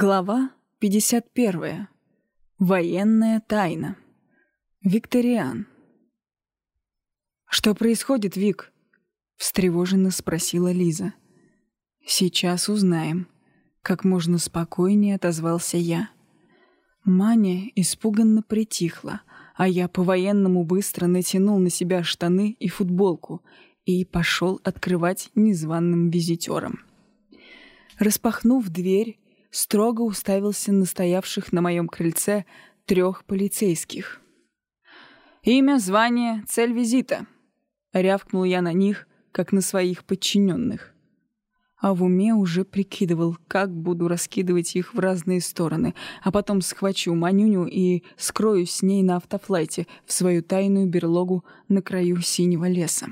Глава 51. Военная тайна. Викториан. «Что происходит, Вик?» — встревоженно спросила Лиза. «Сейчас узнаем», — как можно спокойнее отозвался я. Маня испуганно притихла, а я по-военному быстро натянул на себя штаны и футболку и пошел открывать незваным визитерам. Распахнув дверь, строго уставился на стоявших на моем крыльце трех полицейских. «Имя, звание, цель визита», — рявкнул я на них, как на своих подчиненных. А в уме уже прикидывал, как буду раскидывать их в разные стороны, а потом схвачу Манюню и скроюсь с ней на автофлайте в свою тайную берлогу на краю синего леса.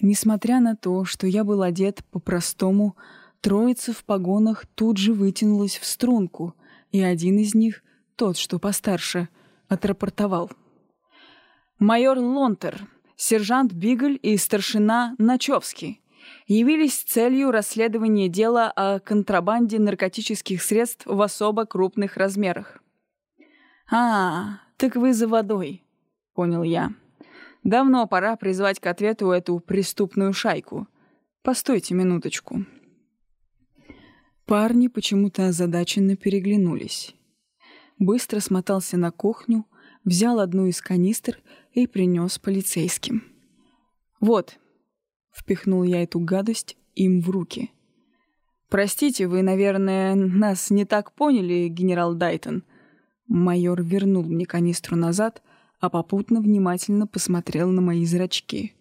Несмотря на то, что я был одет по-простому, Троица в погонах тут же вытянулась в струнку, и один из них, тот, что постарше, отрапортовал. «Майор Лонтер, сержант Бигль и старшина Начевский явились с целью расследования дела о контрабанде наркотических средств в особо крупных размерах». «А, так вы за водой», — понял я. «Давно пора призвать к ответу эту преступную шайку. Постойте минуточку». Парни почему-то озадаченно переглянулись. Быстро смотался на кухню, взял одну из канистр и принес полицейским. «Вот», — впихнул я эту гадость им в руки. «Простите, вы, наверное, нас не так поняли, генерал Дайтон». Майор вернул мне канистру назад, а попутно внимательно посмотрел на мои зрачки.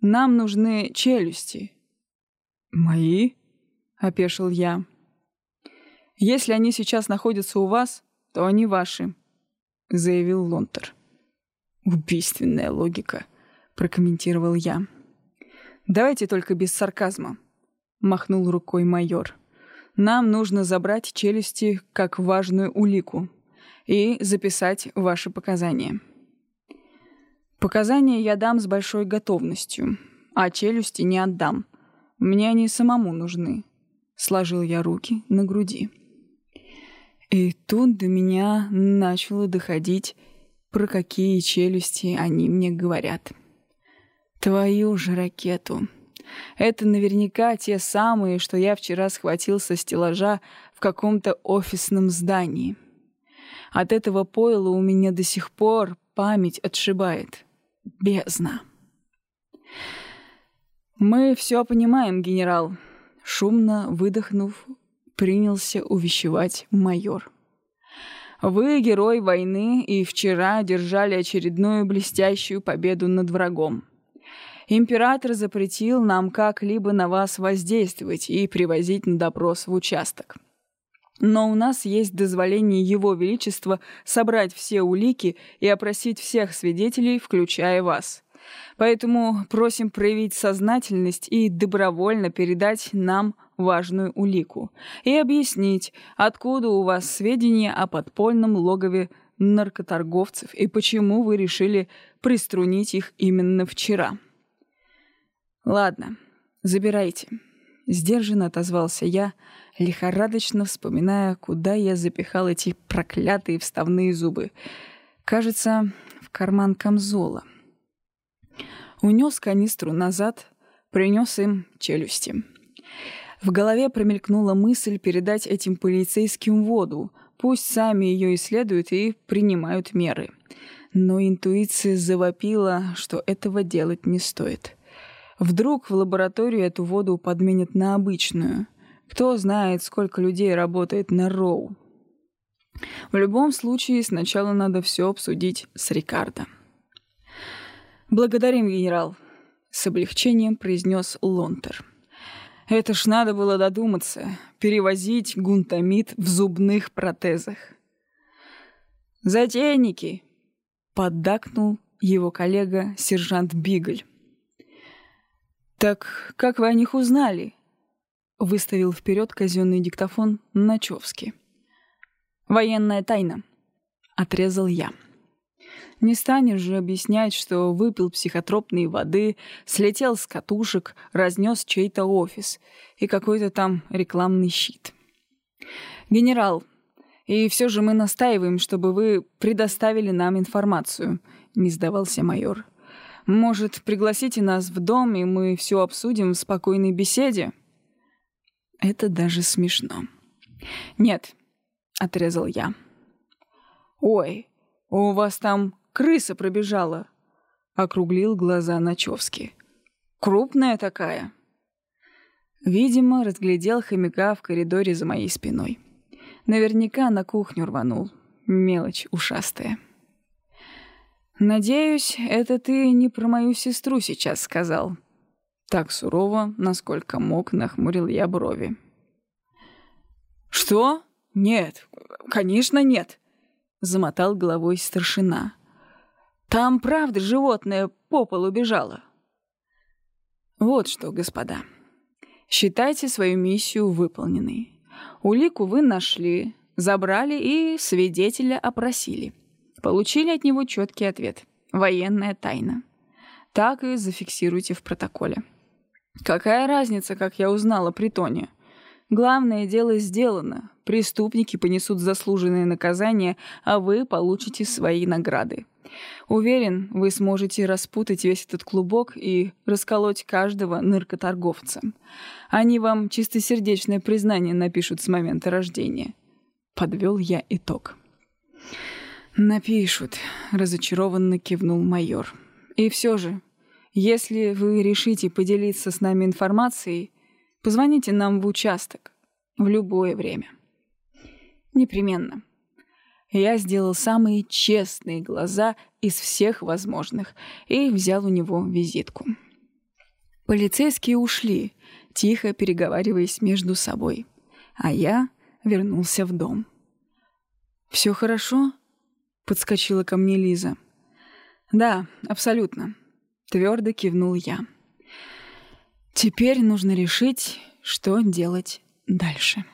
«Нам нужны челюсти». «Мои?» — опешил я. «Если они сейчас находятся у вас, то они ваши», — заявил Лонтер. «Убийственная логика», — прокомментировал я. «Давайте только без сарказма», — махнул рукой майор. «Нам нужно забрать челюсти как важную улику и записать ваши показания». «Показания я дам с большой готовностью, а челюсти не отдам. Мне они самому нужны», Сложил я руки на груди. И тут до меня начало доходить, про какие челюсти они мне говорят. Твою же ракету. Это наверняка те самые, что я вчера схватил со стеллажа в каком-то офисном здании. От этого пойла у меня до сих пор память отшибает. Бездна. «Мы все понимаем, генерал», Шумно выдохнув, принялся увещевать майор. «Вы герой войны и вчера одержали очередную блестящую победу над врагом. Император запретил нам как-либо на вас воздействовать и привозить на допрос в участок. Но у нас есть дозволение Его Величества собрать все улики и опросить всех свидетелей, включая вас. Поэтому просим проявить сознательность и добровольно передать нам важную улику и объяснить, откуда у вас сведения о подпольном логове наркоторговцев и почему вы решили приструнить их именно вчера. Ладно, забирайте. Сдержанно отозвался я, лихорадочно вспоминая, куда я запихал эти проклятые вставные зубы. Кажется, в карман камзола. Унес канистру назад, принес им челюсти. В голове промелькнула мысль передать этим полицейским воду, пусть сами ее исследуют и принимают меры. Но интуиция завопила, что этого делать не стоит. Вдруг в лабораторию эту воду подменят на обычную. Кто знает, сколько людей работает на Роу. В любом случае, сначала надо все обсудить с Рикардо. «Благодарим, генерал», — с облегчением произнес Лонтер. «Это ж надо было додуматься, перевозить гунтамид в зубных протезах». «Затейники!» — поддакнул его коллега сержант Бигль. «Так как вы о них узнали?» — выставил вперед казенный диктофон Начевский. «Военная тайна», — отрезал я. Не станешь же объяснять, что выпил психотропные воды, слетел с катушек, разнес чей-то офис и какой-то там рекламный щит. «Генерал, и все же мы настаиваем, чтобы вы предоставили нам информацию», — не сдавался майор. «Может, пригласите нас в дом, и мы все обсудим в спокойной беседе?» Это даже смешно. «Нет», — отрезал я. «Ой, у вас там крыса пробежала», — округлил глаза Ночевский. «Крупная такая». Видимо, разглядел хомяка в коридоре за моей спиной. Наверняка на кухню рванул. Мелочь ушастая. «Надеюсь, это ты не про мою сестру сейчас сказал». Так сурово, насколько мог, нахмурил я брови. «Что? Нет, конечно нет», — замотал головой старшина. «Там, правда, животное по полу бежало». «Вот что, господа, считайте свою миссию выполненной. Улику вы нашли, забрали и свидетеля опросили. Получили от него четкий ответ. Военная тайна. Так и зафиксируйте в протоколе. Какая разница, как я узнала при Тоне? Главное дело сделано. Преступники понесут заслуженные наказания, а вы получите свои награды. Уверен, вы сможете распутать весь этот клубок и расколоть каждого наркоторговца. Они вам чистосердечное признание напишут с момента рождения. Подвел я итог. «Напишут», — разочарованно кивнул майор. «И все же, если вы решите поделиться с нами информацией, позвоните нам в участок в любое время». «Непременно», я сделал самые честные глаза из всех возможных и взял у него визитку. Полицейские ушли, тихо переговариваясь между собой, а я вернулся в дом. «Все хорошо?» — подскочила ко мне Лиза. «Да, абсолютно», — твердо кивнул я. «Теперь нужно решить, что делать дальше».